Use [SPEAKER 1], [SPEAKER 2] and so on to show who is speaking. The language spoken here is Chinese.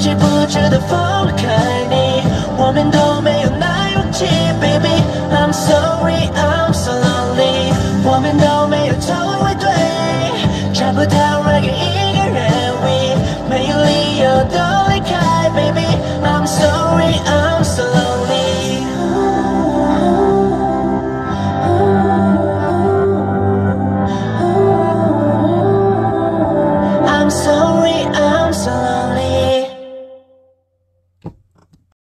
[SPEAKER 1] 知不觉的放开你，我们都没有那勇气，Baby。I'm sorry, I'm so lonely，我们都没有头尾对，找不到那个一个人，We 没有理由都离开，Baby。I'm sorry, I'm。